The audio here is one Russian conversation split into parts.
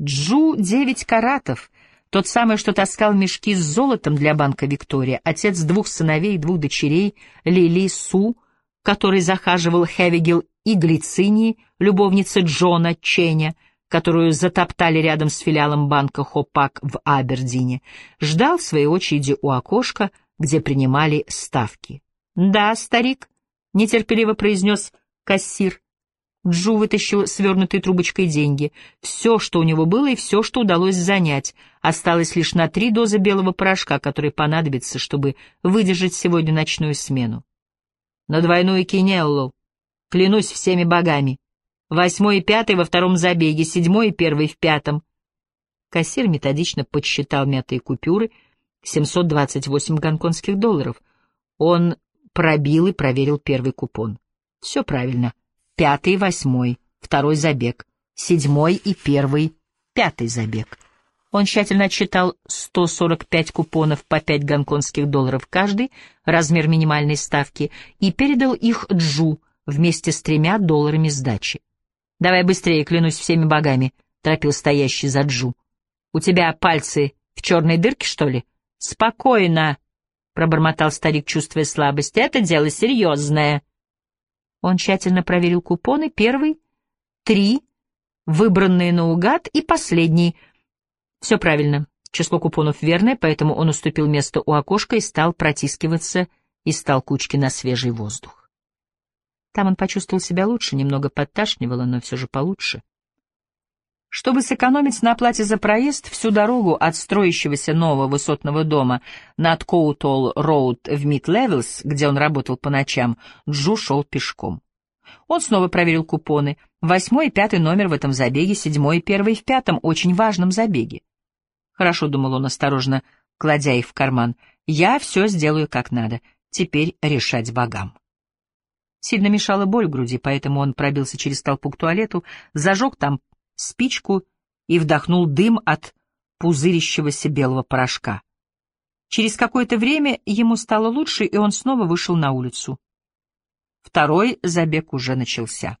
Джу девять каратов, тот самый, что таскал мешки с золотом для банка Виктория, отец двух сыновей и двух дочерей, Лили Су, который захаживал Хевигел и Глицинии, любовница Джона Ченя, которую затоптали рядом с филиалом банка Хопак в Абердине, ждал в своей очереди у окошка, где принимали ставки. «Да, старик», — нетерпеливо произнес кассир. Джу вытащил свернутой трубочкой деньги. Все, что у него было, и все, что удалось занять. Осталось лишь на три дозы белого порошка, который понадобится, чтобы выдержать сегодня ночную смену. На двойную кинеллу. Клянусь всеми богами. Восьмой и пятый во втором забеге, седьмой и первый в пятом. Кассир методично подсчитал мятые купюры, 728 гонконгских долларов. Он пробил и проверил первый купон. Все правильно пятый и восьмой, второй забег, седьмой и первый, пятый забег. Он тщательно отсчитал 145 купонов по 5 гонконгских долларов каждый, размер минимальной ставки, и передал их Джу вместе с тремя долларами сдачи. «Давай быстрее, клянусь всеми богами», — торопил стоящий за Джу. «У тебя пальцы в черной дырке, что ли?» «Спокойно», — пробормотал старик, чувствуя слабость. «Это дело серьезное». Он тщательно проверил купоны, первый, три, выбранные наугад и последний. Все правильно, число купонов верное, поэтому он уступил место у окошка и стал протискиваться из толкучки на свежий воздух. Там он почувствовал себя лучше, немного подташнивало, но все же получше. Чтобы сэкономить на оплате за проезд, всю дорогу от строящегося нового высотного дома над Коутол-Роуд в Мид-Левелс, где он работал по ночам, Джу шел пешком. Он снова проверил купоны. Восьмой и пятый номер в этом забеге, седьмой и первый в пятом, очень важном забеге. Хорошо, думал он осторожно, кладя их в карман. Я все сделаю как надо. Теперь решать богам. Сильно мешала боль в груди, поэтому он пробился через толпу к туалету, зажег там спичку и вдохнул дым от пузырящегося белого порошка. Через какое-то время ему стало лучше, и он снова вышел на улицу. Второй забег уже начался.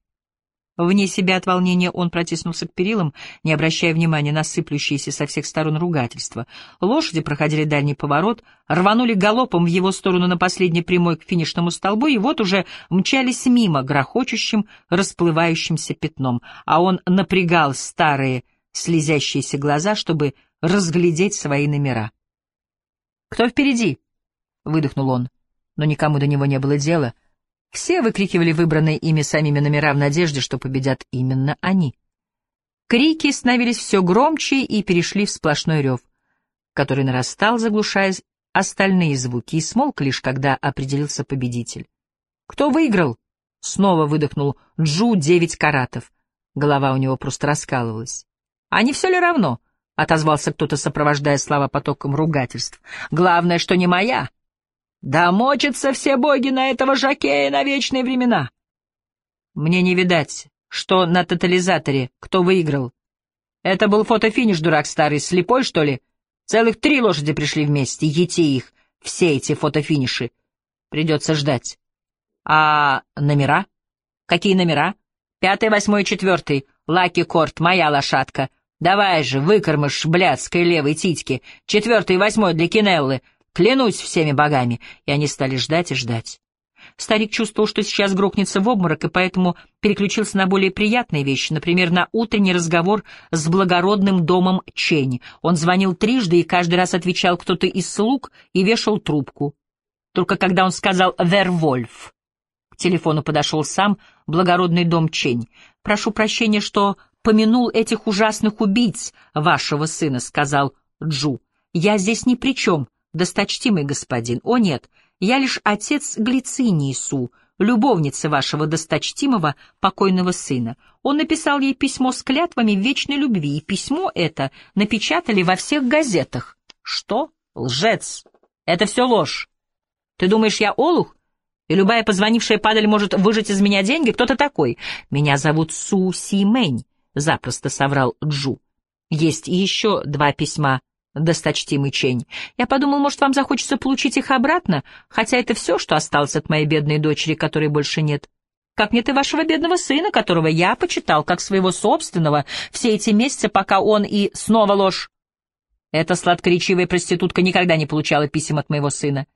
Вне себя от волнения он протиснулся к перилам, не обращая внимания на сыплющиеся со всех сторон ругательства. Лошади проходили дальний поворот, рванули галопом в его сторону на последней прямой к финишному столбу, и вот уже мчались мимо грохочущим, расплывающимся пятном, а он напрягал старые слезящиеся глаза, чтобы разглядеть свои номера. «Кто впереди?» — выдохнул он, но никому до него не было дела — все выкрикивали выбранные ими самими номера в надежде, что победят именно они. Крики становились все громче и перешли в сплошной рев, который нарастал, заглушая остальные звуки, и смолк лишь, когда определился победитель. «Кто выиграл?» — снова выдохнул Джу девять каратов. Голова у него просто раскалывалась. «А не все ли равно?» — отозвался кто-то, сопровождая слова потоком ругательств. «Главное, что не моя!» Да мочатся все боги на этого жакея на вечные времена. Мне не видать, что на тотализаторе кто выиграл. Это был фотофиниш, дурак старый, слепой, что ли? Целых три лошади пришли вместе, ети их, все эти фотофиниши. Придется ждать. А номера? Какие номера? Пятый, восьмой, четвертый. Лаки Корт, моя лошадка. Давай же, выкормыш блядской левой титьки. Четвертый восьмой для Кинеллы. Клянусь всеми богами!» И они стали ждать и ждать. Старик чувствовал, что сейчас грохнется в обморок, и поэтому переключился на более приятные вещи, например, на утренний разговор с благородным домом Чень. Он звонил трижды, и каждый раз отвечал кто-то из слуг и вешал трубку. Только когда он сказал «Вервольф», к телефону подошел сам благородный дом Чень. «Прошу прощения, что помянул этих ужасных убийц вашего сына», — сказал Джу. «Я здесь ни при чем досточтимый господин. О нет, я лишь отец Глицинии Су, любовницы вашего досточтимого покойного сына. Он написал ей письмо с клятвами вечной любви, и письмо это напечатали во всех газетах. Что? Лжец! Это все ложь. Ты думаешь, я олух? И любая позвонившая падаль может выжать из меня деньги? Кто ты такой? Меня зовут Су Си Мэнь, запросто соврал Джу. Есть еще два письма досточтимый Чень. Я подумал, может, вам захочется получить их обратно, хотя это все, что осталось от моей бедной дочери, которой больше нет. Как нет и вашего бедного сына, которого я почитал как своего собственного все эти месяцы, пока он и снова ложь. Эта сладкоречивая проститутка никогда не получала писем от моего сына.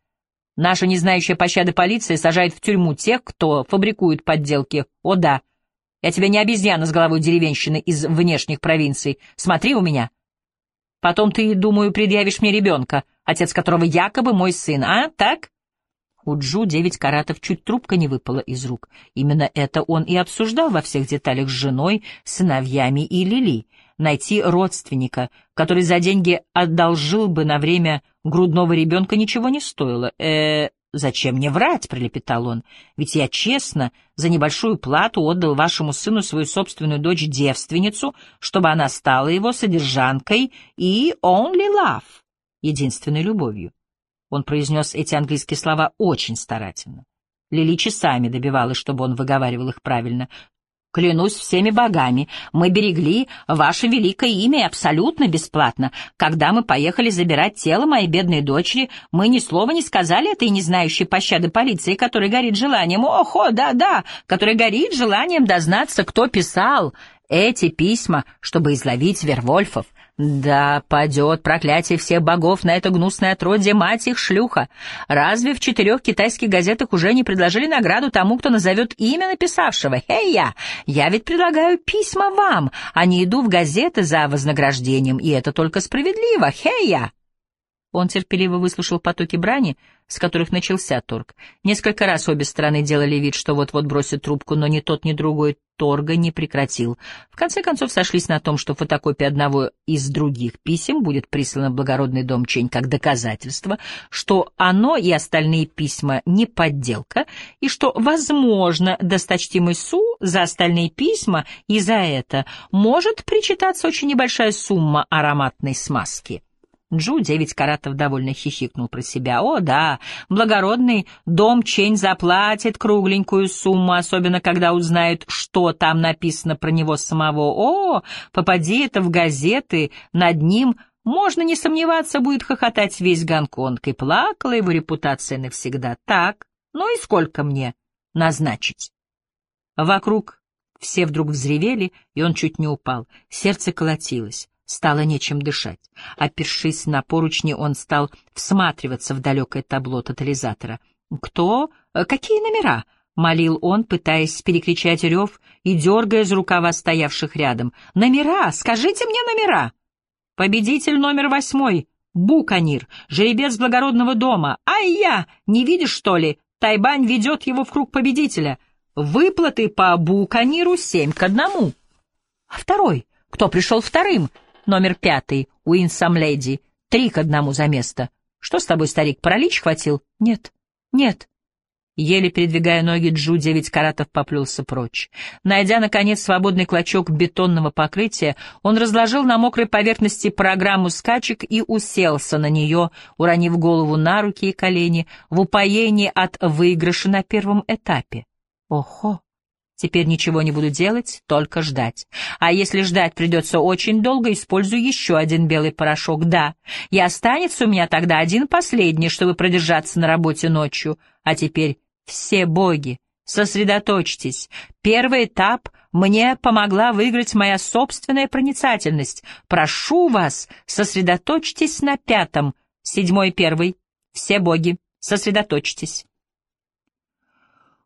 Наша не знающая пощады полиция сажает в тюрьму тех, кто фабрикует подделки. О да, я тебе не обезьяна с головой деревенщины из внешних провинций. Смотри у меня. Потом ты, думаю, предъявишь мне ребенка, отец которого якобы мой сын, а? Так? У Джу девять каратов чуть трубка не выпала из рук. Именно это он и обсуждал во всех деталях с женой, сыновьями и Лили. Найти родственника, который за деньги одолжил бы на время грудного ребенка, ничего не стоило. э «Зачем мне врать?» — пролепетал он. «Ведь я честно, за небольшую плату отдал вашему сыну свою собственную дочь-девственницу, чтобы она стала его содержанкой и only love, единственной любовью. Он произнес эти английские слова очень старательно. Лили часами добивалась, чтобы он выговаривал их правильно. Клянусь всеми богами, мы берегли ваше великое имя абсолютно бесплатно. Когда мы поехали забирать тело моей бедной дочери, мы ни слова не сказали этой не знающей пощады полиции, которая горит желанием, охо, да-да, которая горит желанием дознаться, кто писал эти письма, чтобы изловить Вервольфов. Да, падет проклятие всех богов на это гнусное отродье, мать их шлюха. Разве в четырех китайских газетах уже не предложили награду тому, кто назовет имя написавшего? Эй, я! Я ведь предлагаю письма вам, а не иду в газеты за вознаграждением, и это только справедливо. Хей, я! Он терпеливо выслушал потоки брани, с которых начался торг. Несколько раз обе стороны делали вид, что вот-вот бросят трубку, но ни тот, ни другой торга не прекратил. В конце концов сошлись на том, что фотокопия одного из других писем будет прислана в благородный дом Чень как доказательство, что оно и остальные письма не подделка, и что, возможно, досточтимый Су за остальные письма и за это может причитаться очень небольшая сумма ароматной смазки. Джу девять каратов довольно хихикнул про себя. О, да, благородный дом Чень заплатит кругленькую сумму, особенно когда узнает, что там написано про него самого. О, попади это в газеты, над ним, можно не сомневаться, будет хохотать весь Гонконг. И плакала его репутация навсегда. Так, ну и сколько мне назначить? Вокруг все вдруг взревели, и он чуть не упал. Сердце колотилось. Стало нечем дышать. Опершись на поручни, он стал всматриваться в далекое табло тотализатора. «Кто? Какие номера?» — молил он, пытаясь перекричать рев и дергая из рукава стоявших рядом. «Номера! Скажите мне номера!» «Победитель номер восьмой. Буканир, жеребец благородного дома. Ай-я! Не видишь, что ли? Тайбань ведет его в круг победителя. Выплаты по Буканиру семь к одному. А второй? Кто пришел вторым? Номер пятый, Уинсам Леди, три к одному за место. Что с тобой, старик, паралич хватил? Нет, нет. Еле передвигая ноги, Джу девять каратов поплелся прочь. Найдя, наконец, свободный клочок бетонного покрытия, он разложил на мокрой поверхности программу скачек и уселся на нее, уронив голову на руки и колени, в упоении от выигрыша на первом этапе. Охо! Теперь ничего не буду делать, только ждать. А если ждать придется очень долго, использую еще один белый порошок. Да, и останется у меня тогда один последний, чтобы продержаться на работе ночью. А теперь все боги, сосредоточьтесь. Первый этап мне помогла выиграть моя собственная проницательность. Прошу вас, сосредоточьтесь на пятом. Седьмой первый. Все боги, сосредоточьтесь.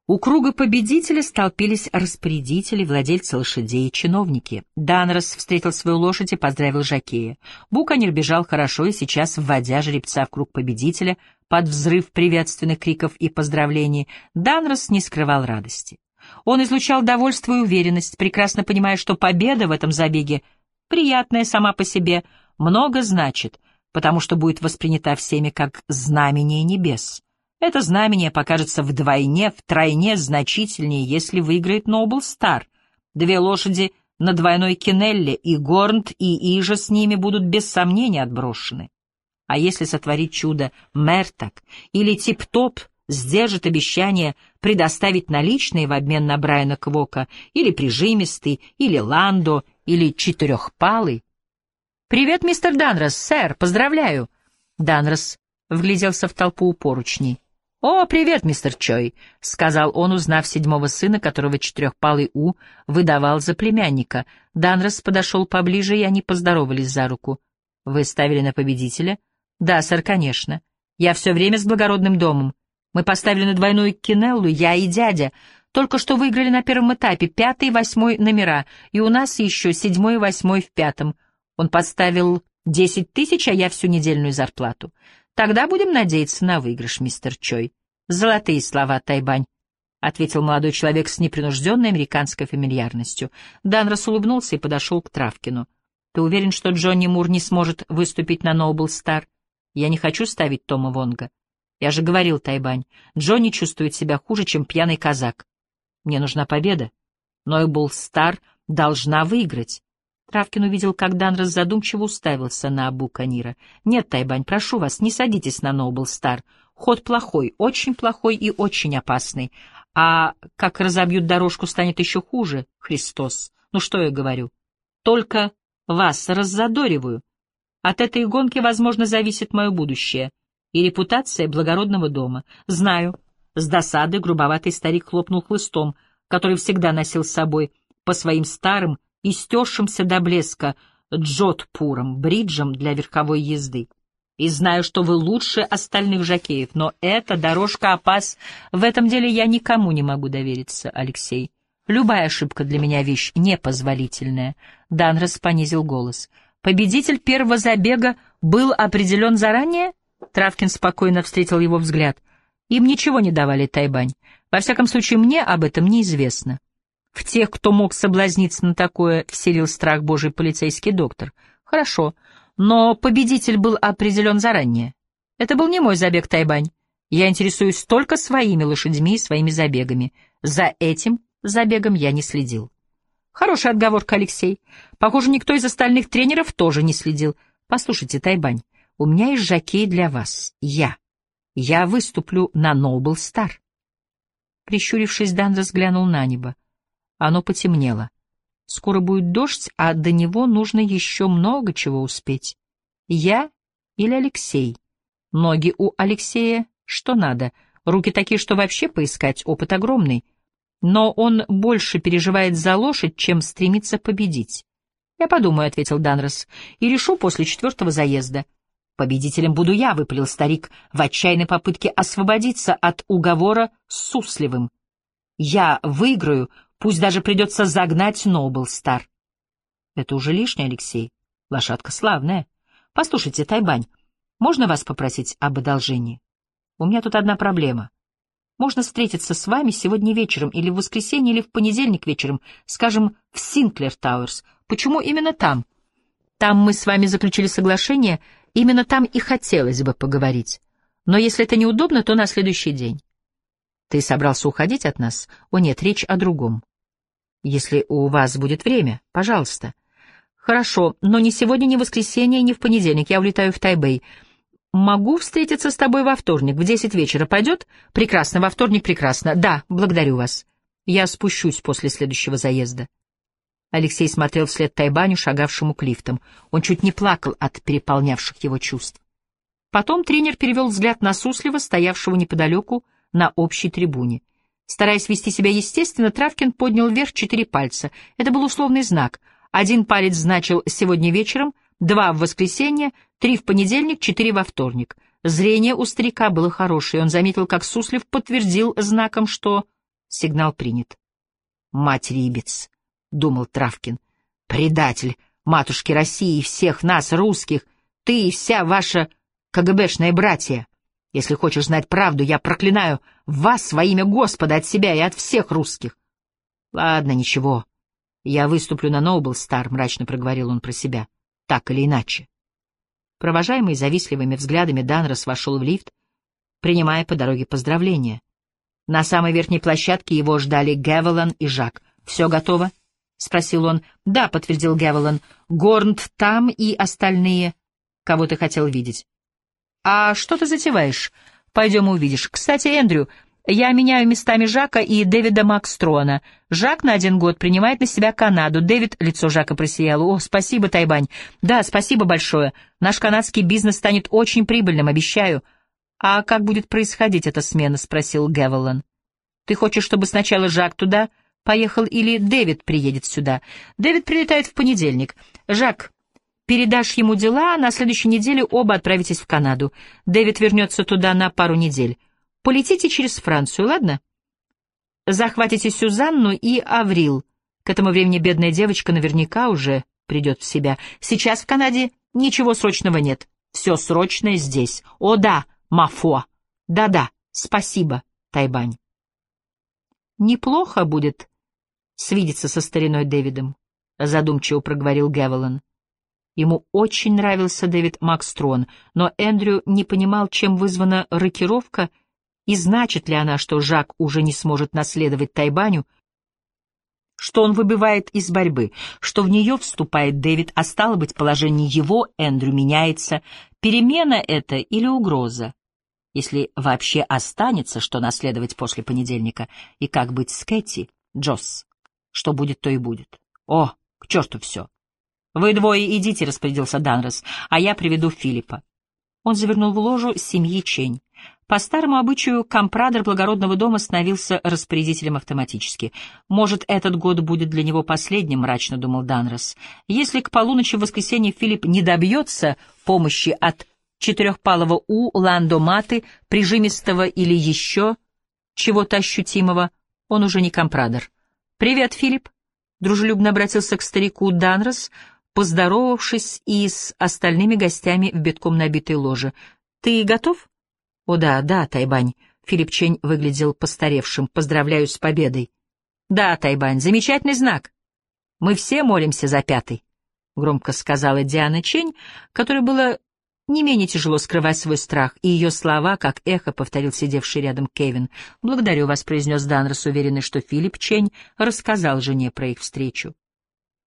У круга победителя столпились распорядители, владельцы лошадей и чиновники. Данрос встретил свою лошадь и поздравил Жакея. Буканер бежал хорошо и сейчас, вводя жеребца в круг победителя, под взрыв приветственных криков и поздравлений, Данрос не скрывал радости. Он излучал довольство и уверенность, прекрасно понимая, что победа в этом забеге, приятная сама по себе, много значит, потому что будет воспринята всеми как знамение небес. Это знамение покажется вдвойне, втройне значительнее, если выиграет Нобл Стар. Две лошади на двойной Кенелле, и Горнт, и Ижа с ними будут без сомнения отброшены. А если сотворить чудо Мертак или Тип-Топ сдержит обещание предоставить наличные в обмен на Брайана Квока, или Прижимистый, или Ландо, или Четырехпалый? «Привет, мистер Данрос, сэр, поздравляю!» Данрос вгляделся в толпу у поручней. «О, привет, мистер Чой», — сказал он, узнав седьмого сына, которого четырехпалый У выдавал за племянника. Данрос подошел поближе, и они поздоровались за руку. «Вы ставили на победителя?» «Да, сэр, конечно. Я все время с благородным домом. Мы поставили на двойную кинеллу, я и дядя. Только что выиграли на первом этапе пятый и восьмой номера, и у нас еще седьмой и восьмой в пятом. Он поставил десять тысяч, а я всю недельную зарплату. Тогда будем надеяться на выигрыш, мистер Чой. Золотые слова, Тайбань. — ответил молодой человек с непринужденной американской фамильярностью. Данрос улыбнулся и подошел к Травкину. — Ты уверен, что Джонни Мур не сможет выступить на Ноубл Стар? Я не хочу ставить Тома Вонга. Я же говорил, Тайбань, Джонни чувствует себя хуже, чем пьяный казак. Мне нужна победа. Ноубл Стар должна выиграть. Травкин увидел, как Данрос задумчиво уставился на Абу Канира. «Нет, Тайбань, прошу вас, не садитесь на Ноубл Стар. Ход плохой, очень плохой и очень опасный. А как разобьют дорожку, станет еще хуже, Христос. Ну что я говорю? Только вас раззадориваю. От этой гонки, возможно, зависит мое будущее и репутация благородного дома. Знаю». С досады грубоватый старик хлопнул хлыстом, который всегда носил с собой по своим старым, и стершимся до блеска джотпуром, бриджем для верховой езды. И знаю, что вы лучше остальных жакеев, но эта дорожка опас. В этом деле я никому не могу довериться, Алексей. Любая ошибка для меня вещь непозволительная. Данрос понизил голос. Победитель первого забега был определен заранее? Травкин спокойно встретил его взгляд. Им ничего не давали, Тайбань. Во всяком случае, мне об этом неизвестно. В тех, кто мог соблазниться на такое, вселил страх божий полицейский доктор. Хорошо, но победитель был определен заранее. Это был не мой забег, Тайбань. Я интересуюсь только своими лошадьми и своими забегами. За этим забегом я не следил. Хорошая отговорка, Алексей. Похоже, никто из остальных тренеров тоже не следил. Послушайте, Тайбань, у меня есть жокей для вас. Я. Я выступлю на Нобл Стар. Прищурившись, Дан взглянул на небо. Оно потемнело. Скоро будет дождь, а до него нужно еще много чего успеть. Я или Алексей? Ноги у Алексея что надо, руки такие, что вообще поискать, опыт огромный. Но он больше переживает за лошадь, чем стремится победить. «Я подумаю», — ответил Данрос, — «и решу после четвертого заезда». «Победителем буду я», — выпалил старик в отчаянной попытке освободиться от уговора с Суслевым. «Я выиграю Пусть даже придется загнать Нобл Стар. Это уже лишнее, Алексей. Лошадка славная. Послушайте, Тайбань, можно вас попросить об одолжении? У меня тут одна проблема. Можно встретиться с вами сегодня вечером или в воскресенье, или в понедельник вечером, скажем, в Синклер Тауэрс. Почему именно там? Там мы с вами заключили соглашение, именно там и хотелось бы поговорить. Но если это неудобно, то на следующий день. Ты собрался уходить от нас? О нет, речь о другом. Если у вас будет время, пожалуйста. Хорошо, но не сегодня, не в воскресенье, не в понедельник. Я улетаю в Тайбэй. Могу встретиться с тобой во вторник в десять вечера. Пойдет? Прекрасно, во вторник прекрасно. Да, благодарю вас. Я спущусь после следующего заезда. Алексей смотрел вслед Тайбаню, шагавшему к лифтам. Он чуть не плакал от переполнявших его чувств. Потом тренер перевел взгляд на Суслива, стоявшего неподалеку, на общей трибуне. Стараясь вести себя естественно, Травкин поднял вверх четыре пальца. Это был условный знак. Один палец значил «сегодня вечером», два в воскресенье, три в понедельник, четыре во вторник. Зрение у старика было хорошее, он заметил, как Суслив подтвердил знаком, что сигнал принят. «Мать Рибец», — думал Травкин, — «предатель матушки России и всех нас, русских, ты и вся ваша КГБшная братья». Если хочешь знать правду, я проклинаю вас во имя Господа от себя и от всех русских. Ладно, ничего. Я выступлю на Ноубл Стар, мрачно проговорил он про себя. Так или иначе. Провожаемый завистливыми взглядами, Данрос вошел в лифт, принимая по дороге поздравления. На самой верхней площадке его ждали Гевелан и Жак. «Все готово?» — спросил он. «Да», — подтвердил Гевелан. «Горнт там и остальные. Кого ты хотел видеть?» «А что ты затеваешь? Пойдем увидишь. Кстати, Эндрю, я меняю местами Жака и Дэвида Макстрона. Жак на один год принимает на себя Канаду. Дэвид, лицо Жака просияло. О, спасибо, Тайбань. Да, спасибо большое. Наш канадский бизнес станет очень прибыльным, обещаю. «А как будет происходить эта смена?» — спросил Гевелан. «Ты хочешь, чтобы сначала Жак туда поехал или Дэвид приедет сюда?» «Дэвид прилетает в понедельник. Жак, передашь ему дела, а на следующей неделе оба отправитесь в Канаду. Дэвид вернется туда на пару недель. Полетите через Францию, ладно? Захватите Сюзанну и Аврил. К этому времени бедная девочка наверняка уже придет в себя. Сейчас в Канаде ничего срочного нет. Все срочное здесь. О да, Мафо. Да-да, спасибо, Тайбань. Неплохо будет свидеться со стариной Дэвидом, задумчиво проговорил Гевелан. Ему очень нравился Дэвид Макстрон, но Эндрю не понимал, чем вызвана рокировка и значит ли она, что Жак уже не сможет наследовать Тайбаню, что он выбивает из борьбы, что в нее вступает Дэвид, а стало быть, положение его, Эндрю, меняется. Перемена это или угроза? Если вообще останется, что наследовать после понедельника, и как быть с Кэти, Джосс? Что будет, то и будет. О, к черту все. Вы двое идите, распорядился Данрос, а я приведу Филиппа. Он завернул в ложу семьи Чень. По старому обычаю компрадор благородного дома становился распорядителем автоматически. «Может, этот год будет для него последним», — мрачно думал Данрос. «Если к полуночи в воскресенье Филипп не добьется помощи от четырехпалого У, ландоматы, прижимистого или еще чего-то ощутимого, он уже не компрадор». «Привет, Филипп», — дружелюбно обратился к старику Данрос, поздоровавшись и с остальными гостями в битком набитой ложе. «Ты готов?» «О да, да, Тайбань». Филипп Чень выглядел постаревшим. «Поздравляю с победой». «Да, Тайбань, замечательный знак. Мы все молимся за пятый», — громко сказала Диана Чень, которой было не менее тяжело скрывать свой страх, и ее слова, как эхо, повторил сидевший рядом Кевин. «Благодарю вас», — произнес Данрос, уверенный, что Филипп Чень рассказал жене про их встречу.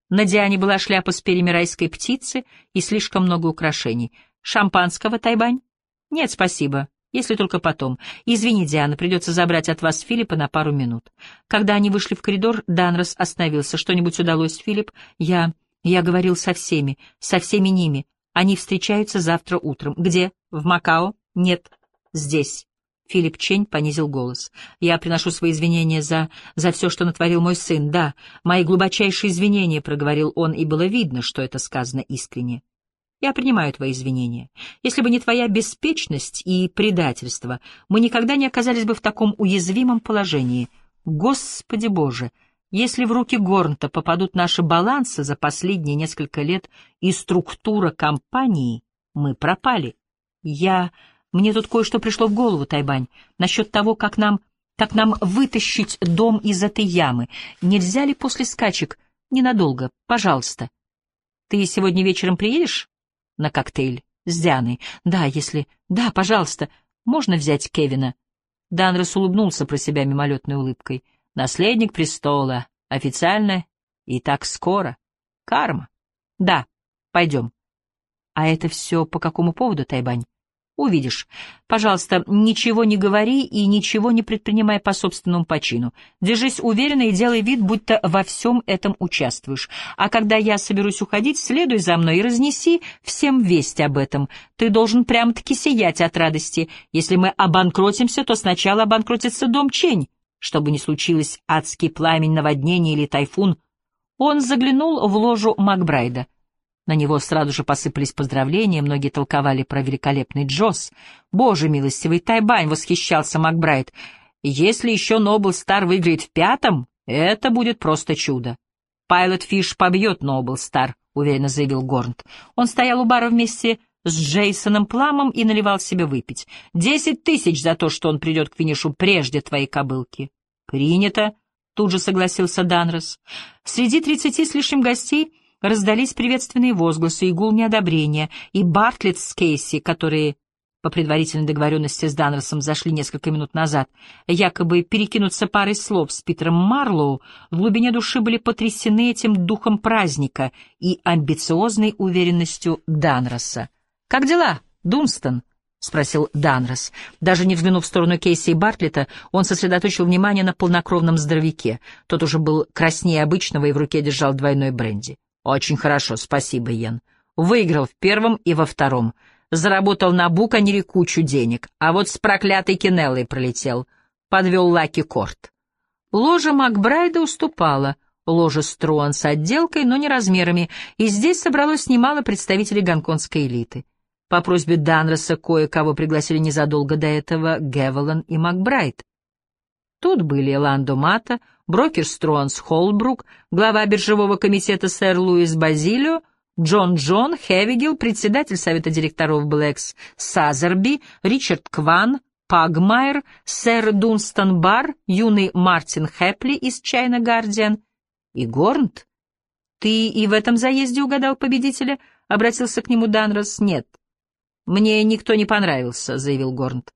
На Диане была шляпа с перьями райской птицы и слишком много украшений. «Шампанского, Тайбань?» «Нет, спасибо. Если только потом. Извини, Диана, придется забрать от вас Филиппа на пару минут. Когда они вышли в коридор, Данрос остановился. Что-нибудь удалось, Филипп? Я... Я говорил со всеми, со всеми ними. Они встречаются завтра утром. Где? В Макао? Нет. Здесь. Филипп Чень понизил голос. «Я приношу свои извинения за... за все, что натворил мой сын. Да, мои глубочайшие извинения», — проговорил он, и было видно, что это сказано искренне. Я принимаю твои извинения. Если бы не твоя беспечность и предательство, мы никогда не оказались бы в таком уязвимом положении. Господи Боже, если в руки Горнта попадут наши балансы за последние несколько лет и структура компании, мы пропали. Я... Мне тут кое-что пришло в голову, Тайбань, насчет того, как нам... как нам вытащить дом из этой ямы. Нельзя ли после скачек? Ненадолго, пожалуйста. Ты сегодня вечером приедешь? на коктейль с Дианой. Да, если... Да, пожалуйста, можно взять Кевина?» Данрос улыбнулся про себя мимолетной улыбкой. «Наследник престола. Официально и так скоро. Карма. Да, пойдем». «А это все по какому поводу, Тайбань?» Увидишь. Пожалуйста, ничего не говори и ничего не предпринимай по собственному почину. Держись уверенно и делай вид, будто во всем этом участвуешь. А когда я соберусь уходить, следуй за мной и разнеси всем весть об этом. Ты должен прямо-таки сиять от радости. Если мы обанкротимся, то сначала обанкротится дом Чень. Чтобы не случилось адский пламень, наводнение или тайфун. Он заглянул в ложу Макбрайда. На него сразу же посыпались поздравления, многие толковали про великолепный Джосс. «Боже милостивый, Тайбань!» — восхищался Макбрайт. «Если еще Нобл Стар выиграет в пятом, это будет просто чудо». «Пайлот Фиш побьет Нобл Стар», — уверенно заявил Горнт. Он стоял у бара вместе с Джейсоном Пламом и наливал себе выпить. «Десять тысяч за то, что он придет к финишу прежде твоей кобылки». «Принято», — тут же согласился Данрос. Среди тридцати с лишним гостей раздались приветственные возгласы и гул неодобрения, и Бартлетт с Кейси, которые по предварительной договоренности с Данросом зашли несколько минут назад, якобы перекинуться парой слов с Питером Марлоу, в глубине души были потрясены этим духом праздника и амбициозной уверенностью Данроса. «Как дела, Дунстон?» — спросил Данрос. Даже не взглянув в сторону Кейси и Бартлета, он сосредоточил внимание на полнокровном здоровяке. Тот уже был краснее обычного и в руке держал двойной бренди. Очень хорошо, спасибо, Йен. Выиграл в первом и во втором. заработал на буканере кучу денег, а вот с проклятой Кенеллой пролетел, подвел Лаки Корт. Ложа Макбрайда уступала, ложа Струан с отделкой, но не размерами, и здесь собралось немало представителей гонконгской элиты. По просьбе Данроса кое-кого пригласили незадолго до этого Гевелан и Макбрайт. Тут были Ландо Мата, брокер Струанс Холбрук, глава биржевого комитета сэр Луис Базилио, Джон Джон, Хевигил, председатель совета директоров Блэкс Сазерби, Ричард Кван, Пагмайер, сэр Дунстон Бар, юный Мартин Хэпли из Чайна Гардиан и Горнт. «Ты и в этом заезде угадал победителя?» — обратился к нему Данрос. «Нет. Мне никто не понравился», — заявил Горнт.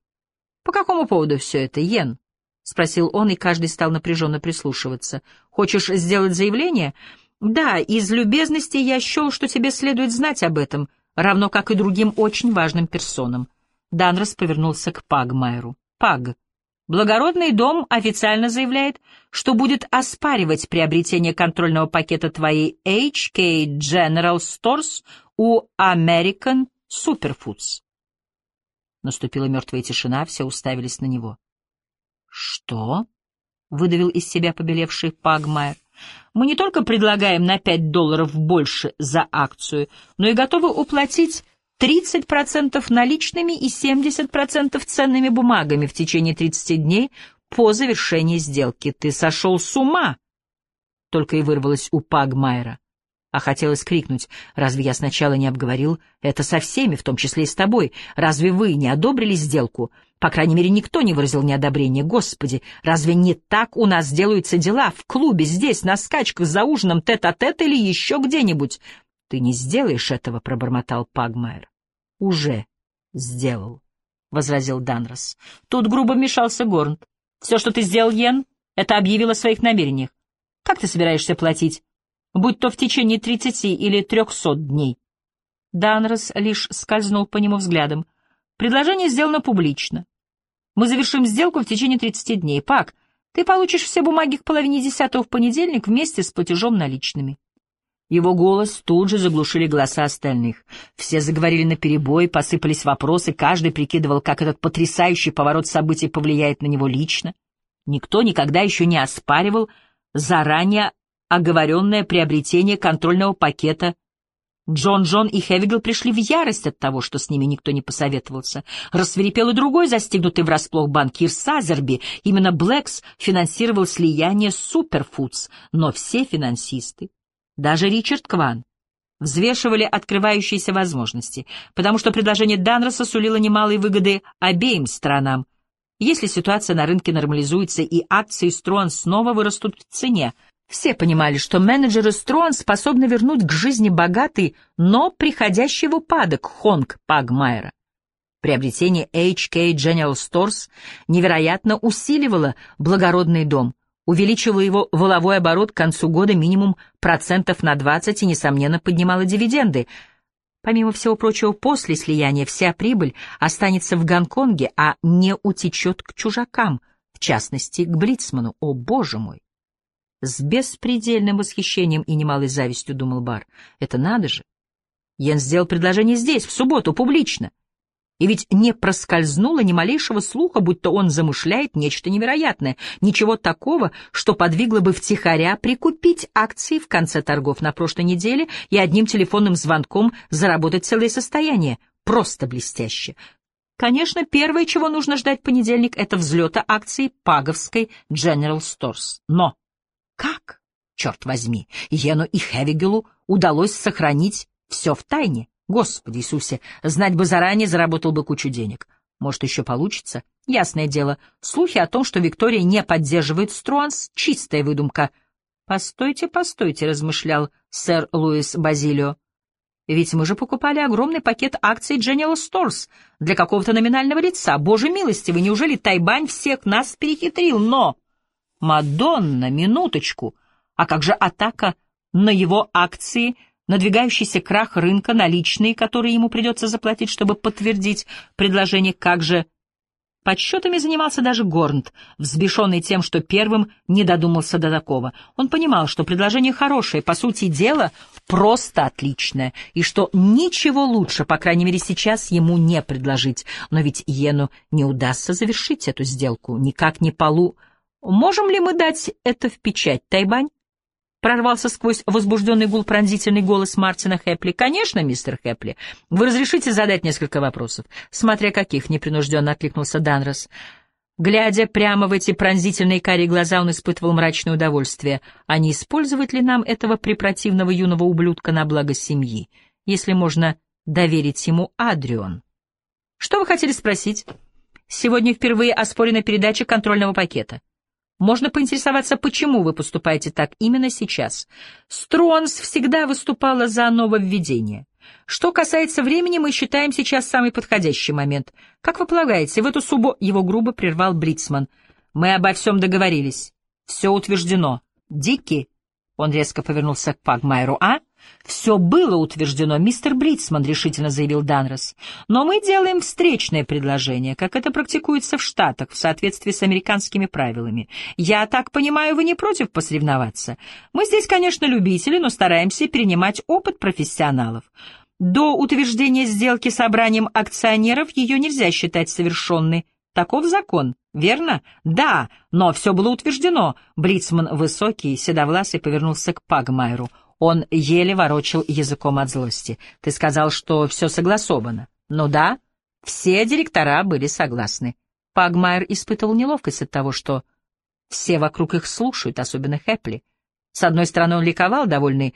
«По какому поводу все это, Йен?» — спросил он, и каждый стал напряженно прислушиваться. «Хочешь сделать заявление?» Да, из любезности я счел, что тебе следует знать об этом, равно как и другим очень важным персонам. Данрос повернулся к Пагмайру. Паг, благородный дом официально заявляет, что будет оспаривать приобретение контрольного пакета твоей HK General Stores у American Superfoods. Наступила мертвая тишина, все уставились на него. «Что?» — выдавил из себя побелевший Пагмайер. Мы не только предлагаем на 5 долларов больше за акцию, но и готовы уплатить 30% наличными и 70% ценными бумагами в течение 30 дней по завершении сделки. Ты сошел с ума! Только и вырвалось у Пагмайера. А хотелось крикнуть, разве я сначала не обговорил это со всеми, в том числе и с тобой? Разве вы не одобрили сделку? По крайней мере, никто не выразил неодобрения. Господи, разве не так у нас делаются дела? В клубе, здесь, на скачках, за ужином, тет-а-тет -тет или еще где-нибудь? Ты не сделаешь этого, — пробормотал Пагмайер. Уже сделал, — возразил Данрос. Тут грубо вмешался Горнт. Все, что ты сделал, Йен, это объявил о своих намерениях. Как ты собираешься платить? Будь то в течение тридцати или трехсот дней. Данрос лишь скользнул по нему взглядом. Предложение сделано публично. Мы завершим сделку в течение тридцати дней. Пак, ты получишь все бумаги к половине десятого в понедельник вместе с платежом наличными. Его голос тут же заглушили голоса остальных. Все заговорили наперебой, посыпались вопросы, каждый прикидывал, как этот потрясающий поворот событий повлияет на него лично. Никто никогда еще не оспаривал заранее оговоренное приобретение контрольного пакета. Джон Джон и Хевигл пришли в ярость от того, что с ними никто не посоветовался. Рассверепел и другой застигнутый врасплох банкир Сазерби. Именно Блэкс финансировал слияние Суперфудс, но все финансисты, даже Ричард Кван, взвешивали открывающиеся возможности, потому что предложение Данроса сулило немалые выгоды обеим сторонам. Если ситуация на рынке нормализуется и акции Строн снова вырастут в цене, все понимали, что менеджеры Строн способны вернуть к жизни богатый, но приходящий в упадок Хонг Пагмайера. Приобретение HK General Stores невероятно усиливало благородный дом, увеличивало его воловой оборот к концу года минимум процентов на 20 и, несомненно, поднимало дивиденды. Помимо всего прочего, после слияния вся прибыль останется в Гонконге, а не утечет к чужакам, в частности, к Блицману. О, боже мой! С беспредельным восхищением и немалой завистью думал Бар. Это надо же. Йен сделал предложение здесь, в субботу, публично. И ведь не проскользнуло ни малейшего слуха, будто он замышляет нечто невероятное, ничего такого, что подвигло бы втихаря прикупить акции в конце торгов на прошлой неделе и одним телефонным звонком заработать целое состояние. Просто блестяще. Конечно, первое, чего нужно ждать в понедельник, это взлета акций Паговской General Stores. Но как, черт возьми, Йену и Хевигелу удалось сохранить все в тайне? Господи Иисусе, знать бы заранее, заработал бы кучу денег. Может, еще получится? Ясное дело, слухи о том, что Виктория не поддерживает Струанс, — чистая выдумка. «Постойте, постойте», — размышлял сэр Луис Базилио. «Ведь мы же покупали огромный пакет акций General Stores для какого-то номинального лица. Боже милостивый, неужели Тайбань всех нас перехитрил? Но...» Мадонна, минуточку! А как же атака на его акции, надвигающийся крах рынка, наличные, которые ему придется заплатить, чтобы подтвердить предложение, как же... Подсчетами занимался даже Горнт, взбешенный тем, что первым не додумался до такого. Он понимал, что предложение хорошее, по сути дела, просто отличное, и что ничего лучше, по крайней мере сейчас, ему не предложить. Но ведь Йену не удастся завершить эту сделку, никак не полу... Можем ли мы дать это в печать, Тайбань? Прорвался сквозь возбужденный гул пронзительный голос Мартина Хэпли. «Конечно, мистер Хэпли. Вы разрешите задать несколько вопросов?» «Смотря каких», — непринужденно откликнулся Данрос. Глядя прямо в эти пронзительные карие глаза, он испытывал мрачное удовольствие. А не использовать ли нам этого препротивного юного ублюдка на благо семьи, если можно доверить ему Адрион? «Что вы хотели спросить?» «Сегодня впервые оспорена передача контрольного пакета». Можно поинтересоваться, почему вы поступаете так именно сейчас. Стронс всегда выступала за нововведение. Что касается времени, мы считаем сейчас самый подходящий момент. Как вы полагаете, в эту субботу его грубо прервал Блицман. Мы обо всем договорились. Все утверждено. Дикки, он резко повернулся к Пагмайру, а? «Все было утверждено, мистер Бритсман», — решительно заявил Данрос. «Но мы делаем встречное предложение, как это практикуется в Штатах, в соответствии с американскими правилами. Я так понимаю, вы не против посоревноваться? Мы здесь, конечно, любители, но стараемся перенимать опыт профессионалов. До утверждения сделки собранием акционеров ее нельзя считать совершенной. Таков закон, верно? Да, но все было утверждено. Бритсман, высокий, седовласый, повернулся к Пагмайру. Он еле ворочил языком от злости. «Ты сказал, что все согласовано». «Ну да, все директора были согласны». Пагмайер испытывал неловкость от того, что все вокруг их слушают, особенно Хэпли. С одной стороны, он ликовал, довольный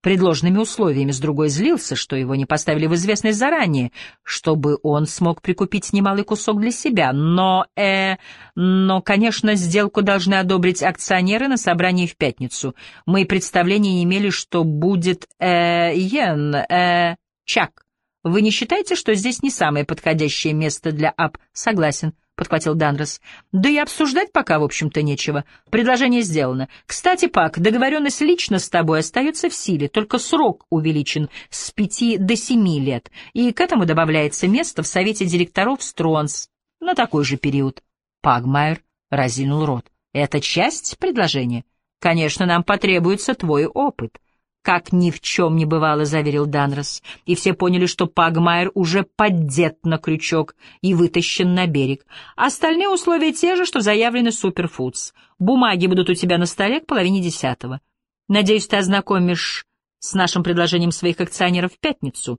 предложенными условиями, с другой злился, что его не поставили в известность заранее, чтобы он смог прикупить немалый кусок для себя. Но, э, но, конечно, сделку должны одобрить акционеры на собрании в пятницу. Мы представления не имели, что будет, э, йен, э, чак. Вы не считаете, что здесь не самое подходящее место для ап? Согласен подхватил Данрос. «Да и обсуждать пока, в общем-то, нечего. Предложение сделано. Кстати, Пак, договоренность лично с тобой остается в силе, только срок увеличен с пяти до семи лет, и к этому добавляется место в Совете директоров Стронс на такой же период». Пагмайер разинул рот. «Это часть предложения? Конечно, нам потребуется твой опыт». Как ни в чем не бывало, заверил Данрос, и все поняли, что Пагмайер уже поддет на крючок и вытащен на берег. Остальные условия те же, что заявлены Суперфудс. Бумаги будут у тебя на столе к половине десятого. Надеюсь, ты ознакомишь с нашим предложением своих акционеров в пятницу.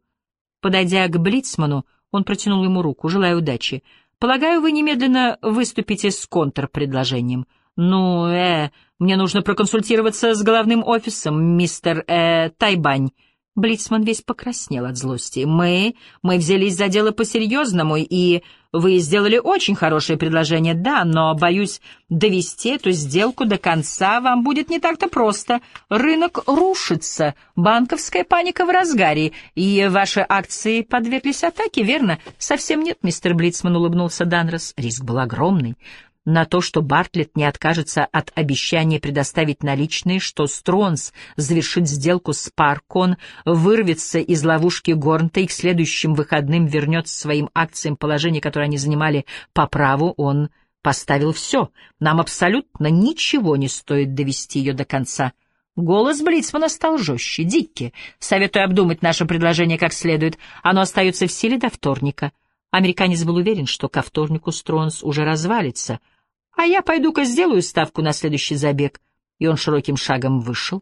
Подойдя к Блицману, он протянул ему руку, желая удачи. Полагаю, вы немедленно выступите с контрпредложением. Ну, э, мне нужно проконсультироваться с главным офисом, мистер э, Тайбань. Блицман весь покраснел от злости. Мы, мы взялись за дело по-серьезному, и вы сделали очень хорошее предложение, да, но, боюсь, довести эту сделку до конца вам будет не так-то просто. Рынок рушится, банковская паника в разгаре, и ваши акции подверглись атаке, верно? Совсем нет, мистер Блицман, улыбнулся Данрос. Риск был огромный на то, что Бартлетт не откажется от обещания предоставить наличные, что Стронс завершит сделку с Паркон, вырвется из ловушки Горнта и к следующим выходным вернется своим акциям положение, которое они занимали по праву, он поставил все. Нам абсолютно ничего не стоит довести ее до конца. Голос Блицмана стал жестче. «Дикки, советую обдумать наше предложение как следует. Оно остается в силе до вторника». Американец был уверен, что ко вторнику Стронс уже развалится — а я пойду-ка сделаю ставку на следующий забег. И он широким шагом вышел